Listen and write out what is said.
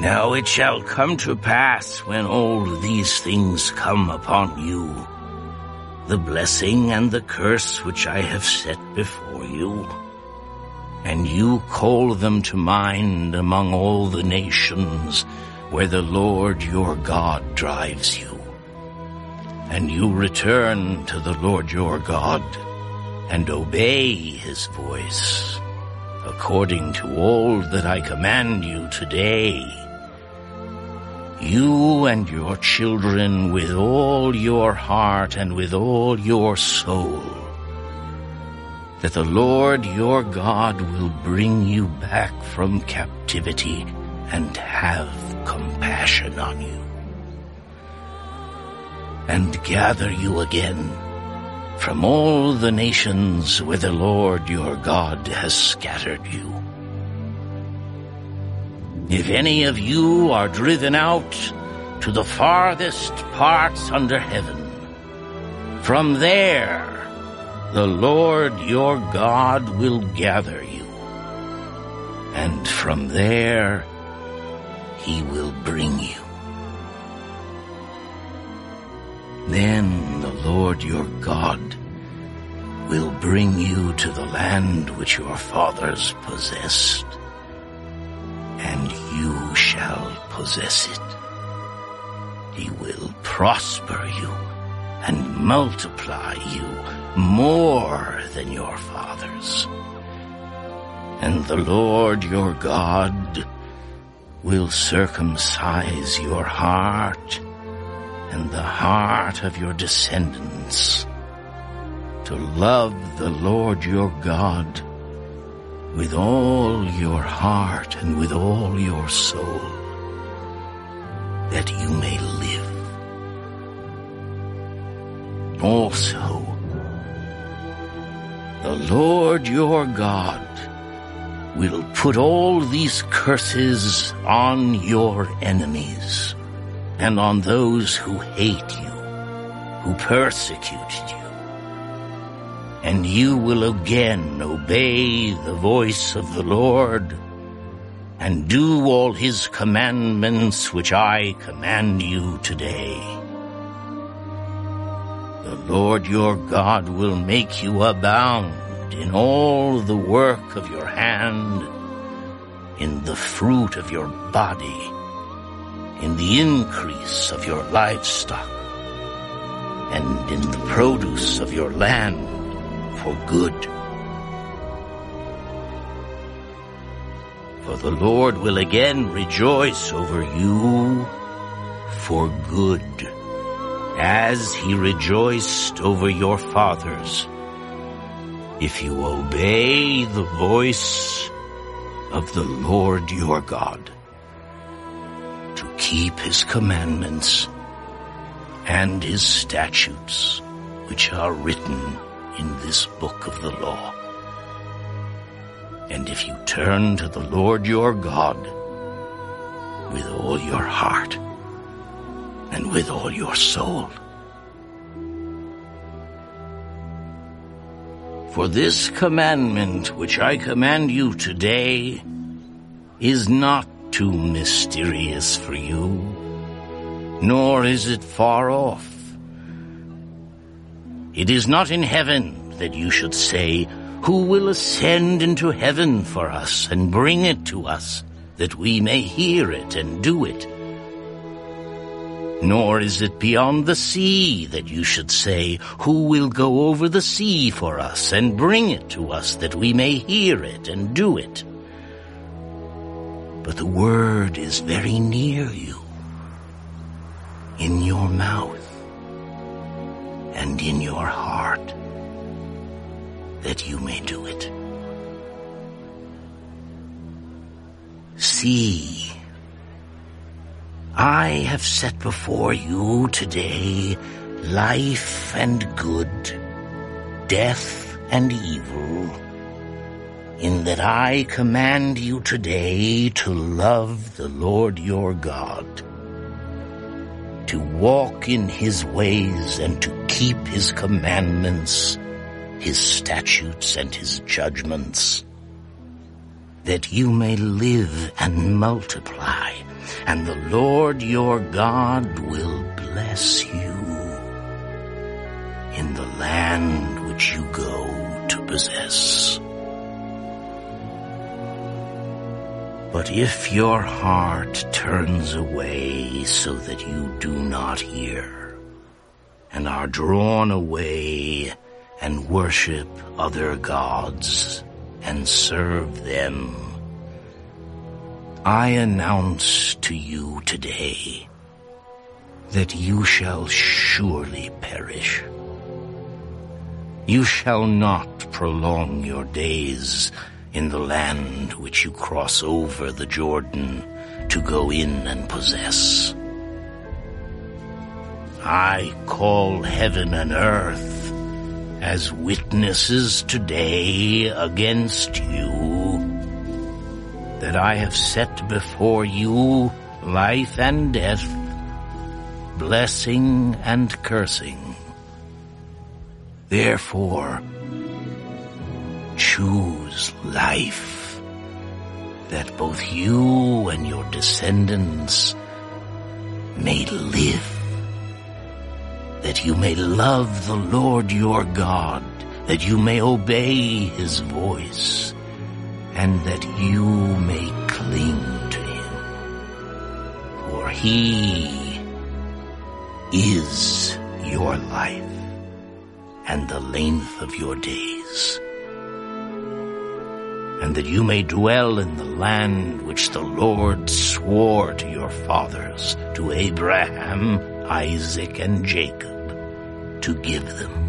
Now it shall come to pass when all these things come upon you, the blessing and the curse which I have set before you, and you call them to mind among all the nations where the Lord your God drives you. And you return to the Lord your God and obey his voice, according to all that I command you today you and your children with all your heart and with all your soul, that the Lord your God will bring you back from captivity and have compassion on you, and gather you again from all the nations where the Lord your God has scattered you if any of you are driven out to the farthest parts under heaven, from there the Lord your God will gather you, and from there he will bring you. Then the Lord your God will bring you to the land which your fathers possessed possess it. He will prosper you and multiply you more than your fathers. And the Lord your God will circumcise your heart and the heart of your descendants to love the Lord your God with all your heart and with all your soul, that you may live. Also, the Lord your God will put all these curses on your enemies and on those who hate you, who persecuted you and you will again obey the voice of the Lord and do all his commandments which I command you today. The Lord your God will make you abound in all the work of your hand, in the fruit of your body, in the increase of your livestock, and in the produce of your land for good. For the Lord will again rejoice over you for good, as he rejoiced over your fathers, if you obey the voice of the Lord your God, to keep his commandments and his statutes, which are written in this book of the law. And if you turn to the Lord your God with all your heart and with all your soul, For this commandment which I command you today is not too mysterious for you, nor is it far off. It is not in heaven that you should say, Who will ascend into heaven for us and bring it to us, that we may hear it and do it? Nor is it beyond the sea that you should say, Who will go over the sea for us and bring it to us, that we may hear it and do it? But the word is very near you, in your mouth and in your heart that you may do it. See, I have set before you today life and good, death and evil, in that I command you today to love the Lord your God to walk in his ways and to keep his commandments, his statutes and his judgments, that you may live and multiply, and the Lord your God will bless you in the land which you go to possess. But if your heart turns away so that you do not hear, and are drawn away and worship other gods and serve them, I announce to you today that you shall surely perish. You shall not prolong your days in the land which you cross over the Jordan to go in and possess. I call heaven and earth as witnesses today against you that I have set before you life and death, blessing and cursing. Therefore, choose life, that both you and your descendants may live, that you may love the Lord your God, that you may obey his voice, and that you may cling to him. For he is your life and the length of your days and that you may dwell in the land which the Lord swore to your fathers, to Abraham, Isaac, and Jacob, to give them.